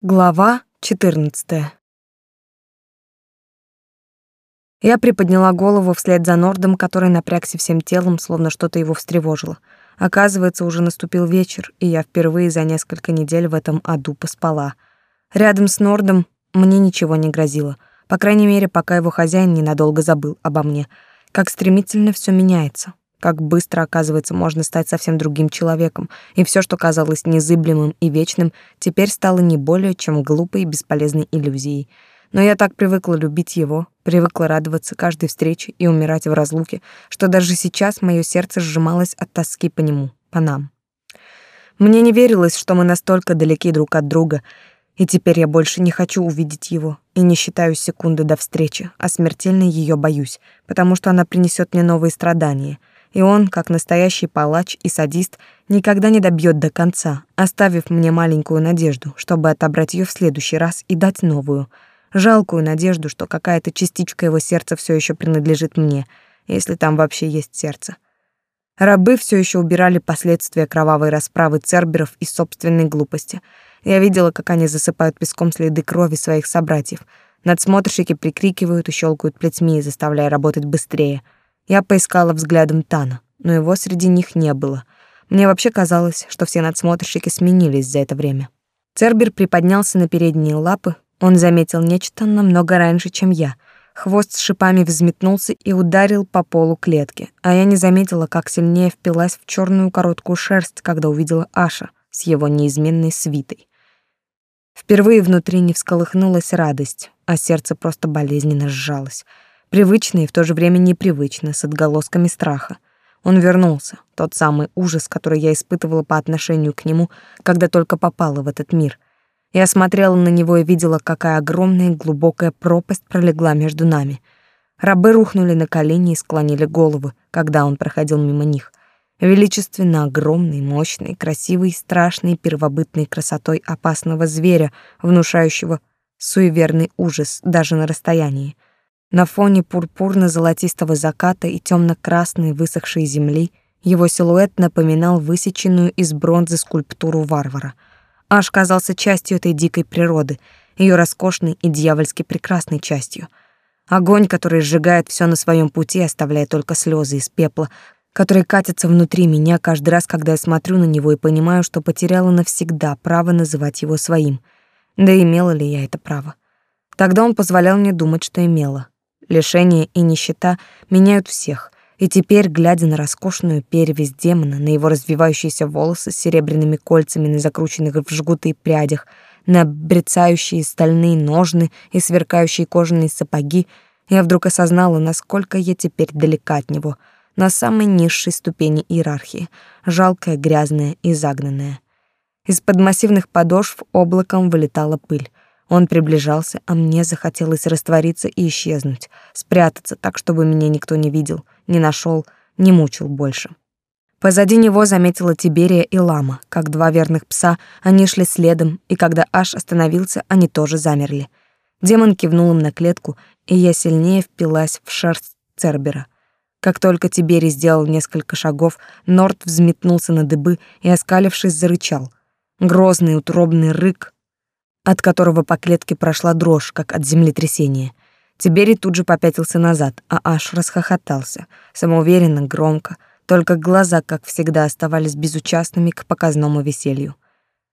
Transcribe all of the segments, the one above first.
Глава 14. Я приподняла голову вслед за Нордом, который напрягся всем телом, словно что-то его встревожило. Оказывается, уже наступил вечер, и я впервые за несколько недель в этом аду поспала. Рядом с Нордом мне ничего не грозило, по крайней мере, пока его хозяин ненадолго забыл обо мне. Как стремительно все меняется. Как быстро, оказывается, можно стать совсем другим человеком, и все, что казалось незыблемым и вечным, теперь стало не более чем глупой и бесполезной иллюзией. Но я так привыкла любить его, привыкла радоваться каждой встрече и умирать в разлуке, что даже сейчас мое сердце сжималось от тоски по нему, по нам. Мне не верилось, что мы настолько далеки друг от друга, и теперь я больше не хочу увидеть его и не считаю секунды до встречи, а смертельно ее боюсь, потому что она принесет мне новые страдания — и он, как настоящий палач и садист, никогда не добьет до конца, оставив мне маленькую надежду, чтобы отобрать ее в следующий раз и дать новую. Жалкую надежду, что какая-то частичка его сердца все еще принадлежит мне, если там вообще есть сердце. Рабы все еще убирали последствия кровавой расправы церберов и собственной глупости. Я видела, как они засыпают песком следы крови своих собратьев. Надсмотрщики прикрикивают и щелкают плетьми, заставляя работать быстрее — я поискала взглядом Тана, но его среди них не было. Мне вообще казалось, что все надсмотрщики сменились за это время. Цербер приподнялся на передние лапы. Он заметил нечто намного раньше, чем я. Хвост с шипами взметнулся и ударил по полу клетки, а я не заметила, как сильнее впилась в черную короткую шерсть, когда увидела Аша с его неизменной свитой. Впервые внутри не всколыхнулась радость, а сердце просто болезненно сжалось — Привычно и в то же время непривычно, с отголосками страха. Он вернулся, тот самый ужас, который я испытывала по отношению к нему, когда только попала в этот мир. Я смотрела на него и видела, какая огромная глубокая пропасть пролегла между нами. Рабы рухнули на колени и склонили головы, когда он проходил мимо них. Величественно огромный, мощный, красивый, страшный, первобытной красотой опасного зверя, внушающего суеверный ужас даже на расстоянии — на фоне пурпурно-золотистого заката и темно-красной высохшей земли его силуэт напоминал высеченную из бронзы скульптуру варвара. Аж казался частью этой дикой природы, ее роскошной и дьявольски прекрасной частью. Огонь, который сжигает все на своем пути, оставляя только слезы из пепла, которые катятся внутри меня каждый раз, когда я смотрю на него и понимаю, что потеряла навсегда право называть его своим. Да имела ли я это право? Тогда он позволял мне думать, что имела. Лишение и нищета меняют всех, и теперь, глядя на роскошную перевязь демона, на его развивающиеся волосы с серебряными кольцами на закрученных в жгуты прядях, на брецающие стальные ножны и сверкающие кожаные сапоги, я вдруг осознала, насколько я теперь далека от него, на самой низшей ступени иерархии, жалкая, грязная и загнанная. Из-под массивных подошв облаком вылетала пыль. Он приближался, а мне захотелось раствориться и исчезнуть, спрятаться так, чтобы меня никто не видел, не нашел, не мучил больше. Позади него заметила Тиберия и Лама. Как два верных пса, они шли следом, и когда Аш остановился, они тоже замерли. Демон кивнул им на клетку, и я сильнее впилась в шерсть Цербера. Как только Тиберий сделал несколько шагов, Норт взметнулся на дыбы и, оскалившись, зарычал. Грозный утробный рык от которого по клетке прошла дрожь, как от землетрясения. Тибери тут же попятился назад, а Аш расхохотался, самоуверенно, громко, только глаза, как всегда, оставались безучастными к показному веселью.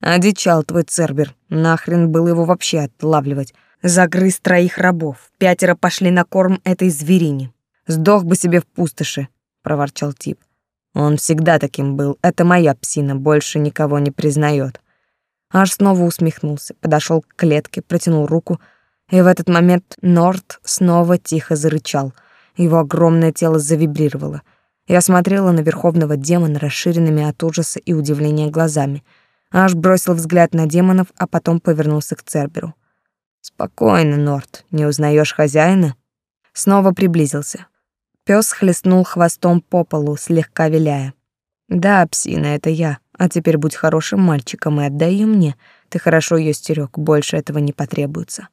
Одичал твой Цербер, нахрен было его вообще отлавливать. Загрыз троих рабов, пятеро пошли на корм этой зверине. Сдох бы себе в пустоши, проворчал тип. Он всегда таким был, это моя псина, больше никого не признает. Аж снова усмехнулся, подошел к клетке, протянул руку, и в этот момент Норт снова тихо зарычал. Его огромное тело завибрировало. Я смотрела на верховного демона расширенными от ужаса и удивления глазами. Аж бросил взгляд на демонов, а потом повернулся к Церберу. «Спокойно, Норт, не узнаешь хозяина?» Снова приблизился. Пёс хлестнул хвостом по полу, слегка виляя. «Да, псина, это я. А теперь будь хорошим мальчиком и отдай ее мне. Ты хорошо ее стерег, больше этого не потребуется.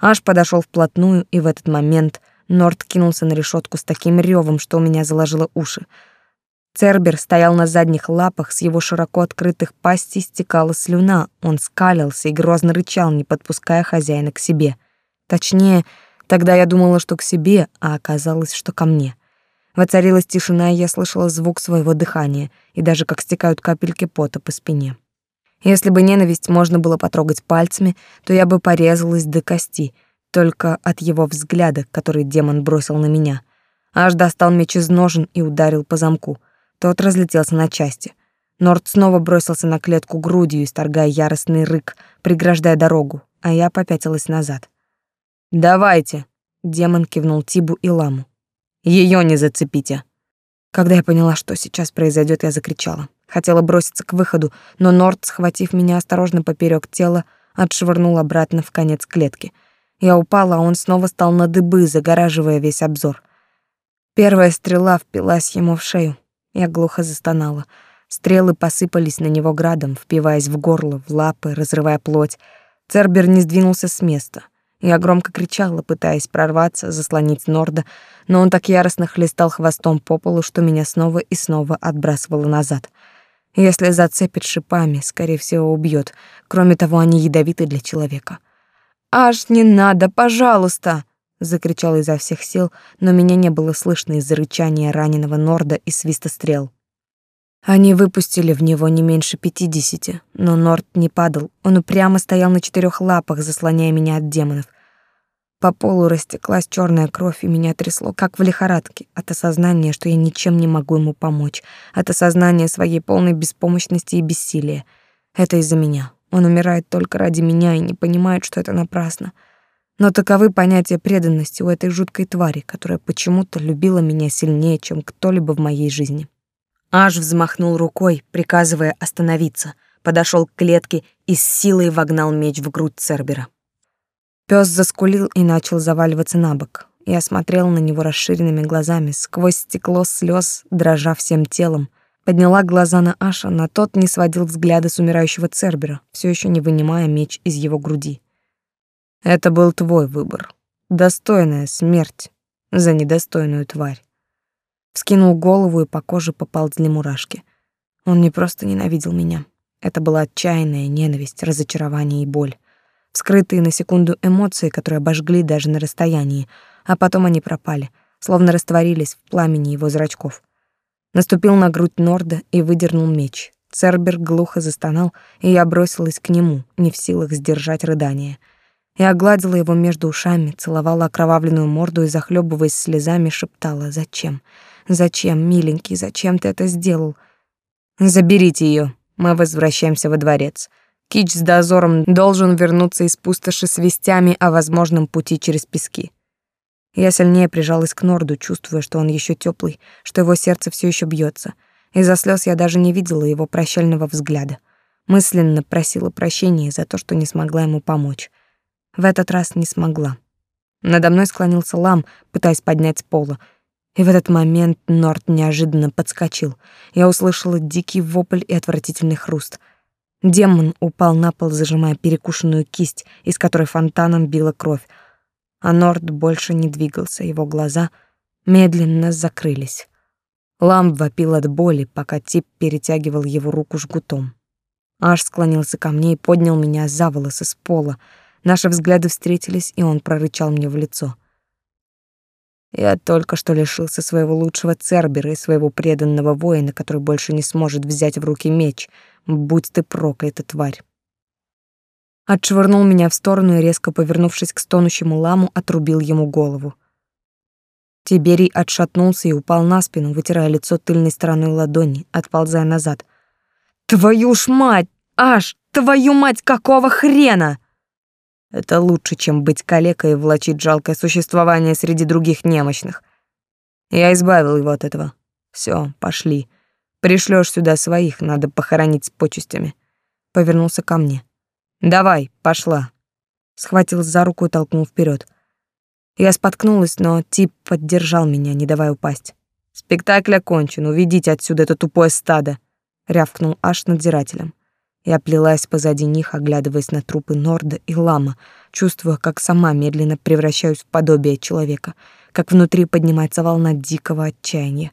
Аж подошел вплотную, и в этот момент Норт кинулся на решетку с таким ревом, что у меня заложило уши. Цербер стоял на задних лапах, с его широко открытых пастей стекала слюна. Он скалился и грозно рычал, не подпуская хозяина к себе. Точнее, тогда я думала, что к себе, а оказалось, что ко мне. Воцарилась тишина, и я слышала звук своего дыхания и даже как стекают капельки пота по спине. Если бы ненависть можно было потрогать пальцами, то я бы порезалась до кости, только от его взгляда, который демон бросил на меня. Аж достал меч из ножен и ударил по замку — тот разлетелся на части. Норд снова бросился на клетку грудью, исторгая яростный рык, преграждая дорогу, а я попятилась назад. «Давайте!» — демон кивнул Тибу и Ламу. Ее не зацепите!» Когда я поняла, что сейчас произойдет, я закричала. Хотела броситься к выходу, но Норд, схватив меня осторожно поперек тела, отшвырнул обратно в конец клетки. Я упала, а он снова стал на дыбы, загораживая весь обзор. Первая стрела впилась ему в шею. Я глухо застонала. Стрелы посыпались на него градом, впиваясь в горло, в лапы, разрывая плоть. Цербер не сдвинулся с места. Я громко кричала, пытаясь прорваться, заслонить Норда, но он так яростно хлестал хвостом по полу, что меня снова и снова отбрасывало назад. Если зацепит шипами, скорее всего, убьет. Кроме того, они ядовиты для человека. «Аж не надо, пожалуйста!» закричал изо всех сил, но меня не было слышно из-за рычания раненого Норда и свиста стрел. Они выпустили в него не меньше пятидесяти, но Норд не падал. Он упрямо стоял на четырех лапах, заслоняя меня от демонов. По полу растеклась черная кровь, и меня трясло, как в лихорадке, от осознания, что я ничем не могу ему помочь, от осознания своей полной беспомощности и бессилия. Это из-за меня. Он умирает только ради меня и не понимает, что это напрасно. Но таковы понятия преданности у этой жуткой твари, которая почему-то любила меня сильнее, чем кто-либо в моей жизни. Аж взмахнул рукой, приказывая остановиться, подошел к клетке и с силой вогнал меч в грудь Цербера. Пёс заскулил и начал заваливаться на бок. Я смотрела на него расширенными глазами, сквозь стекло слез, дрожа всем телом. Подняла глаза на Аша, на тот не сводил взгляда с умирающего Цербера, все еще не вынимая меч из его груди. Это был твой выбор. Достойная смерть за недостойную тварь. Вскинул голову, и по коже поползли мурашки. Он не просто ненавидел меня. Это была отчаянная ненависть, разочарование и боль. Вскрытые на секунду эмоции, которые обожгли даже на расстоянии, а потом они пропали, словно растворились в пламени его зрачков. Наступил на грудь Норда и выдернул меч. Цербер глухо застонал, и я бросилась к нему, не в силах сдержать рыдание — я огладила его между ушами, целовала окровавленную морду и, захлебываясь слезами, шептала «Зачем? Зачем, миленький, зачем ты это сделал?» «Заберите ее. Мы возвращаемся во дворец. Кич с дозором должен вернуться из пустоши с вестями о возможном пути через пески». Я сильнее прижалась к Норду, чувствуя, что он еще теплый, что его сердце все еще бьется. Из-за слез я даже не видела его прощального взгляда. Мысленно просила прощения за то, что не смогла ему помочь. В этот раз не смогла. Надо мной склонился лам, пытаясь поднять с пола. И в этот момент Норт неожиданно подскочил. Я услышала дикий вопль и отвратительный хруст. Демон упал на пол, зажимая перекушенную кисть, из которой фонтаном била кровь. А Норт больше не двигался, его глаза медленно закрылись. Лам вопил от боли, пока тип перетягивал его руку жгутом. Аж склонился ко мне и поднял меня за волосы с пола, Наши взгляды встретились, и он прорычал мне в лицо. Я только что лишился своего лучшего Цербера и своего преданного воина, который больше не сможет взять в руки меч. Будь ты проклята, тварь. Отшвырнул меня в сторону и, резко повернувшись к стонущему ламу, отрубил ему голову. Тиберий отшатнулся и упал на спину, вытирая лицо тыльной стороной ладони, отползая назад. «Твою ж мать! Аж! Твою мать, какого хрена!» Это лучше, чем быть калекой и влачить жалкое существование среди других немощных. Я избавил его от этого. Все, пошли. Пришлешь сюда своих, надо похоронить с почестями. Повернулся ко мне. Давай, пошла. Схватил за руку и толкнул вперед. Я споткнулась, но тип поддержал меня, не давая упасть. Спектакль окончен, уведите отсюда это тупое стадо, рявкнул аж надзирателем. Я плелась позади них, оглядываясь на трупы Норда и Лама, чувствуя, как сама медленно превращаюсь в подобие человека, как внутри поднимается волна дикого отчаяния.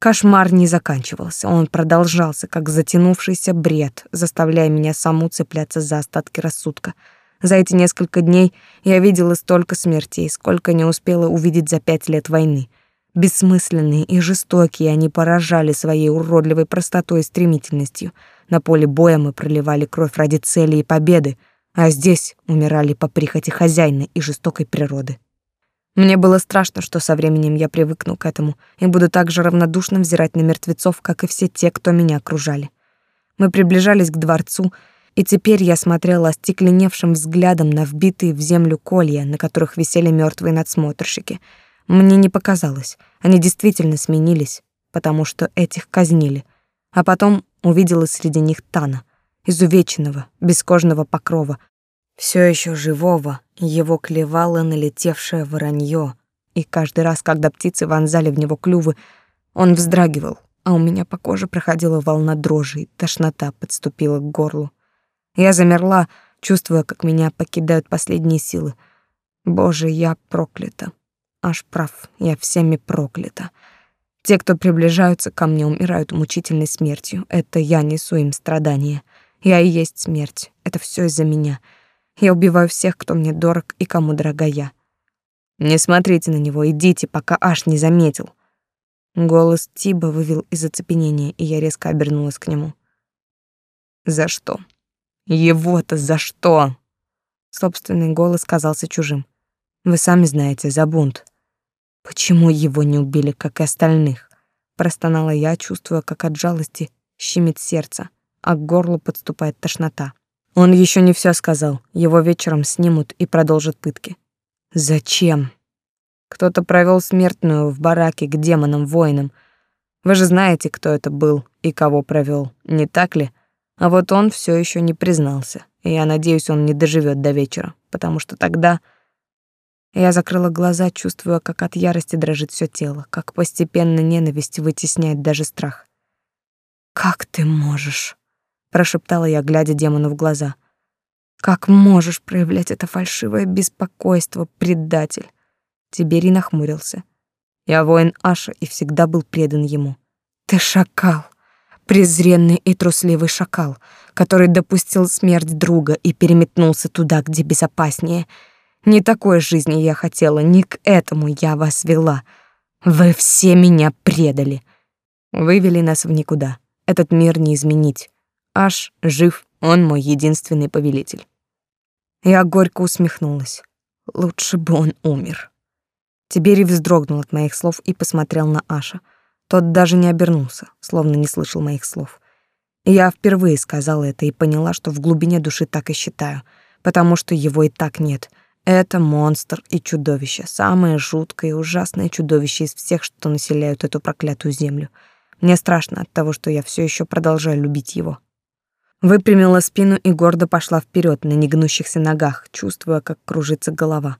Кошмар не заканчивался, он продолжался, как затянувшийся бред, заставляя меня саму цепляться за остатки рассудка. За эти несколько дней я видела столько смертей, сколько не успела увидеть за пять лет войны. Бессмысленные и жестокие они поражали своей уродливой простотой и стремительностью. На поле боя мы проливали кровь ради цели и победы, а здесь умирали по прихоти хозяина и жестокой природы. Мне было страшно, что со временем я привыкну к этому и буду так же равнодушно взирать на мертвецов, как и все те, кто меня окружали. Мы приближались к дворцу, и теперь я смотрела остекленевшим взглядом на вбитые в землю колья, на которых висели мертвые надсмотрщики. Мне не показалось, они действительно сменились, потому что этих казнили. А потом увидела среди них Тана, изувеченного, бескожного покрова, все еще живого, его клевало налетевшее воронье, и каждый раз, когда птицы вонзали в него клювы, он вздрагивал, а у меня по коже проходила волна дрожи, и тошнота подступила к горлу. Я замерла, чувствуя, как меня покидают последние силы. Боже, я проклята. Аж прав, я всеми проклята. Те, кто приближаются ко мне, умирают мучительной смертью. Это я несу им страдания. Я и есть смерть. Это все из-за меня. Я убиваю всех, кто мне дорог и кому дорога я. Не смотрите на него, идите, пока аж не заметил. Голос Тиба вывел из оцепенения, и я резко обернулась к нему. За что? Его-то за что? Собственный голос казался чужим. Вы сами знаете, за бунт. Почему его не убили, как и остальных? Простонала я, чувствуя, как от жалости щемит сердце, а к горлу подступает тошнота. Он еще не все сказал. Его вечером снимут и продолжат пытки. Зачем? Кто-то провел смертную в бараке к демонам-воинам. Вы же знаете, кто это был и кого провел, не так ли? А вот он все еще не признался. И я надеюсь, он не доживет до вечера, потому что тогда я закрыла глаза, чувствуя, как от ярости дрожит все тело, как постепенно ненависть вытесняет даже страх. Как ты можешь? прошептала я, глядя демону в глаза. Как можешь проявлять это фальшивое беспокойство, предатель? Тиберий нахмурился. Я воин Аша и всегда был предан ему. Ты шакал, презренный и трусливый шакал, который допустил смерть друга и переметнулся туда, где безопаснее. Не такой жизни я хотела, не к этому я вас вела. Вы все меня предали. Вывели нас в никуда. Этот мир не изменить. Аж жив, он мой единственный повелитель. Я горько усмехнулась. Лучше бы он умер. Тиберий вздрогнул от моих слов и посмотрел на Аша. Тот даже не обернулся, словно не слышал моих слов. Я впервые сказала это и поняла, что в глубине души так и считаю, потому что его и так нет. Это монстр и чудовище, самое жуткое и ужасное чудовище из всех, что населяют эту проклятую землю. Мне страшно от того, что я все еще продолжаю любить его выпрямила спину и гордо пошла вперед на негнущихся ногах, чувствуя, как кружится голова.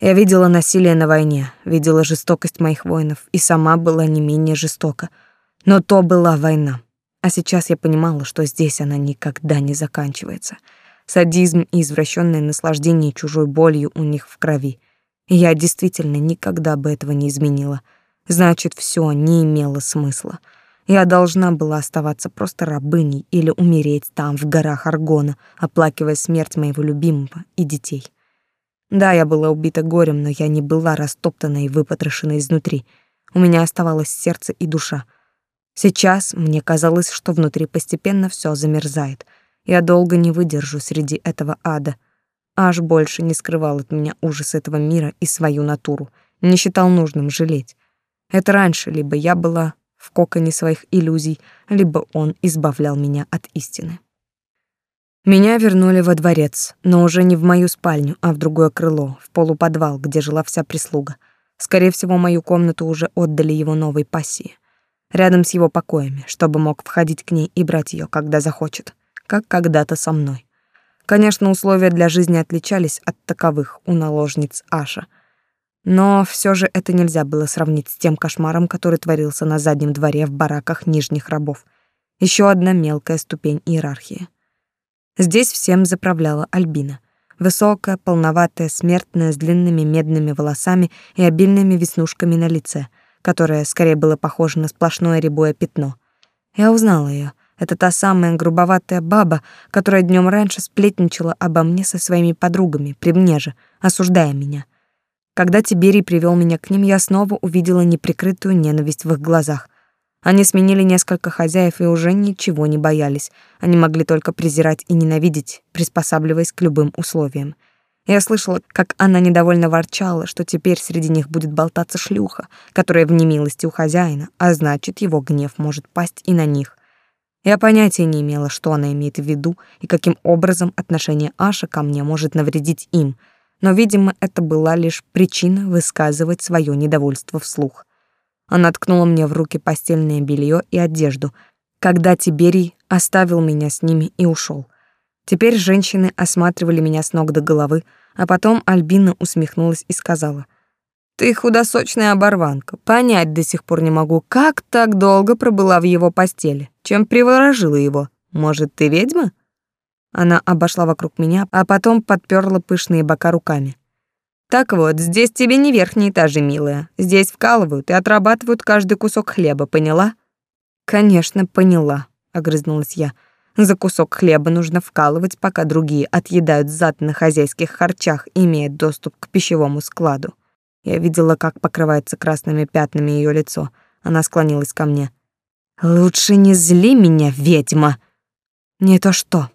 Я видела насилие на войне, видела жестокость моих воинов и сама была не менее жестока. Но то была война. А сейчас я понимала, что здесь она никогда не заканчивается. Садизм и извращенное наслаждение чужой болью у них в крови. Я действительно никогда бы этого не изменила. Значит, все не имело смысла. Я должна была оставаться просто рабыней или умереть там, в горах Аргона, оплакивая смерть моего любимого и детей. Да, я была убита горем, но я не была растоптана и выпотрошена изнутри. У меня оставалось сердце и душа. Сейчас мне казалось, что внутри постепенно все замерзает. Я долго не выдержу среди этого ада. Аж больше не скрывал от меня ужас этого мира и свою натуру, не считал нужным жалеть. Это раньше либо я была в коконе своих иллюзий, либо он избавлял меня от истины. Меня вернули во дворец, но уже не в мою спальню, а в другое крыло, в полуподвал, где жила вся прислуга. Скорее всего, мою комнату уже отдали его новой пассии. Рядом с его покоями, чтобы мог входить к ней и брать ее, когда захочет, как когда-то со мной. Конечно, условия для жизни отличались от таковых у наложниц Аша — но все же это нельзя было сравнить с тем кошмаром, который творился на заднем дворе в бараках нижних рабов. Еще одна мелкая ступень иерархии. Здесь всем заправляла Альбина. Высокая, полноватая, смертная, с длинными медными волосами и обильными веснушками на лице, которое скорее было похоже на сплошное рябое пятно. Я узнала ее. Это та самая грубоватая баба, которая днем раньше сплетничала обо мне со своими подругами, при мне же, осуждая меня. Когда Тиберий привел меня к ним, я снова увидела неприкрытую ненависть в их глазах. Они сменили несколько хозяев и уже ничего не боялись. Они могли только презирать и ненавидеть, приспосабливаясь к любым условиям. Я слышала, как она недовольно ворчала, что теперь среди них будет болтаться шлюха, которая в немилости у хозяина, а значит, его гнев может пасть и на них. Я понятия не имела, что она имеет в виду и каким образом отношение Аша ко мне может навредить им, но, видимо, это была лишь причина высказывать свое недовольство вслух. Она ткнула мне в руки постельное белье и одежду, когда Тиберий оставил меня с ними и ушел. Теперь женщины осматривали меня с ног до головы, а потом Альбина усмехнулась и сказала: ты худосочная оборванка. Понять до сих пор не могу, как так долго пробыла в его постели. Чем приворожила его? Может, ты ведьма? Она обошла вокруг меня, а потом подперла пышные бока руками. Так вот, здесь тебе не верхние этажи, милая. Здесь вкалывают и отрабатывают каждый кусок хлеба, поняла? Конечно, поняла, огрызнулась я. За кусок хлеба нужно вкалывать, пока другие отъедают зад на хозяйских харчах, имея доступ к пищевому складу. Я видела, как покрывается красными пятнами ее лицо. Она склонилась ко мне. «Лучше не зли меня, ведьма!» «Не то что?»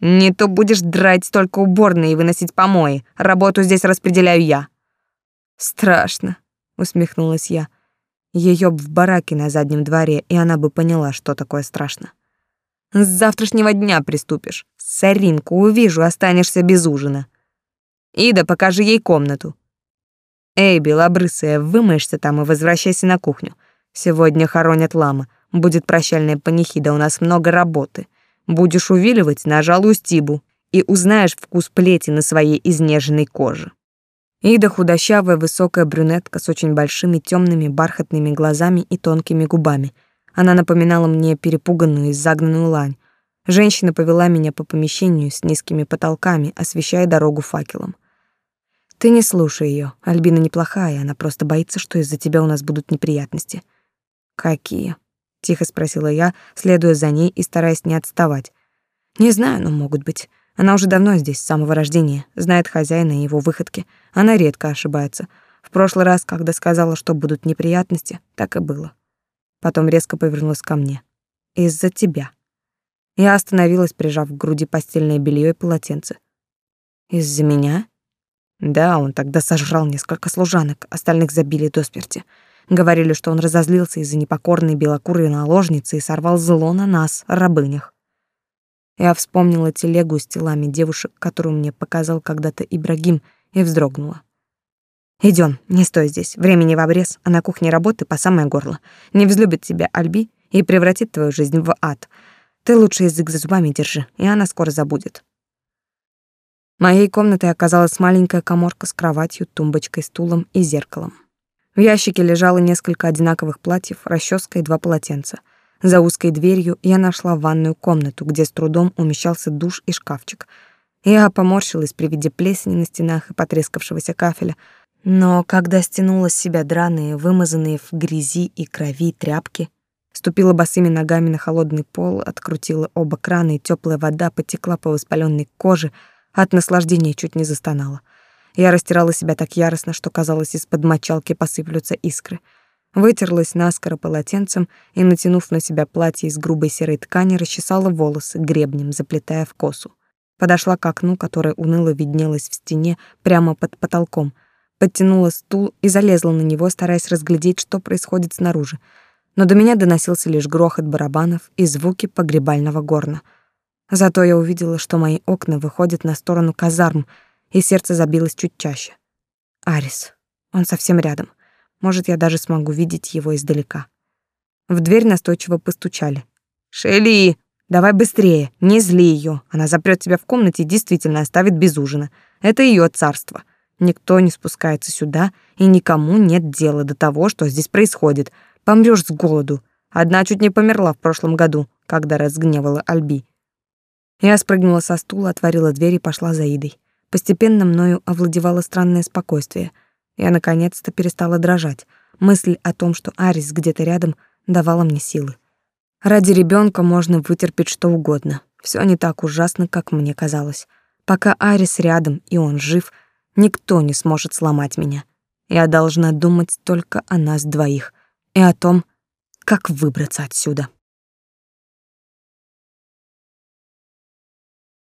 «Не то будешь драть только уборные и выносить помои. Работу здесь распределяю я». «Страшно», — усмехнулась я. Ее б в бараке на заднем дворе, и она бы поняла, что такое страшно. «С завтрашнего дня приступишь. Саринку увижу, останешься без ужина. Ида, покажи ей комнату. «Эй, белобрысая, вымоешься там и возвращайся на кухню. Сегодня хоронят лама. Будет прощальная панихида, у нас много работы. Будешь увиливать, нажалуй стибу, и узнаешь вкус плети на своей изнеженной коже». Ида худощавая, высокая брюнетка с очень большими темными бархатными глазами и тонкими губами. Она напоминала мне перепуганную и загнанную лань. Женщина повела меня по помещению с низкими потолками, освещая дорогу факелом. Ты не слушай ее. Альбина неплохая, она просто боится, что из-за тебя у нас будут неприятности. Какие? тихо спросила я, следуя за ней и стараясь не отставать. Не знаю, но могут быть. Она уже давно здесь, с самого рождения, знает хозяина и его выходки. Она редко ошибается. В прошлый раз, когда сказала, что будут неприятности, так и было. Потом резко повернулась ко мне. Из-за тебя. Я остановилась, прижав к груди постельное белье и полотенце. Из-за меня? Да, он тогда сожрал несколько служанок, остальных забили до смерти. Говорили, что он разозлился из-за непокорной белокурой наложницы и сорвал зло на нас, рабынях. Я вспомнила телегу с телами девушек, которую мне показал когда-то Ибрагим, и вздрогнула. Идем, не стой здесь, времени в обрез, а на кухне работы по самое горло. Не взлюбит тебя Альби и превратит твою жизнь в ад. Ты лучше язык за зубами держи, и она скоро забудет. Моей комнатой оказалась маленькая каморка с кроватью, тумбочкой, стулом и зеркалом. В ящике лежало несколько одинаковых платьев, расческа и два полотенца. За узкой дверью я нашла ванную комнату, где с трудом умещался душ и шкафчик. Я поморщилась при виде плесени на стенах и потрескавшегося кафеля, но когда стянула с себя драные, вымазанные в грязи и крови тряпки, ступила босыми ногами на холодный пол, открутила оба крана, и теплая вода потекла по воспаленной коже — от наслаждения чуть не застонала. Я растирала себя так яростно, что казалось, из-под мочалки посыплются искры. Вытерлась наскоро полотенцем и, натянув на себя платье из грубой серой ткани, расчесала волосы гребнем, заплетая в косу. Подошла к окну, которое уныло виднелось в стене прямо под потолком, подтянула стул и залезла на него, стараясь разглядеть, что происходит снаружи. Но до меня доносился лишь грохот барабанов и звуки погребального горна — Зато я увидела, что мои окна выходят на сторону казарм, и сердце забилось чуть чаще. Арис. Он совсем рядом. Может, я даже смогу видеть его издалека. В дверь настойчиво постучали. «Шелли, давай быстрее, не зли ее. Она запрет тебя в комнате и действительно оставит без ужина. Это ее царство. Никто не спускается сюда, и никому нет дела до того, что здесь происходит. Помрёшь с голоду. Одна чуть не померла в прошлом году, когда разгневала Альби. Я спрыгнула со стула, отворила дверь и пошла за Идой. Постепенно мною овладевало странное спокойствие. Я наконец-то перестала дрожать. Мысль о том, что Арис где-то рядом, давала мне силы. Ради ребенка можно вытерпеть что угодно. Все не так ужасно, как мне казалось. Пока Арис рядом и он жив, никто не сможет сломать меня. Я должна думать только о нас двоих и о том, как выбраться отсюда.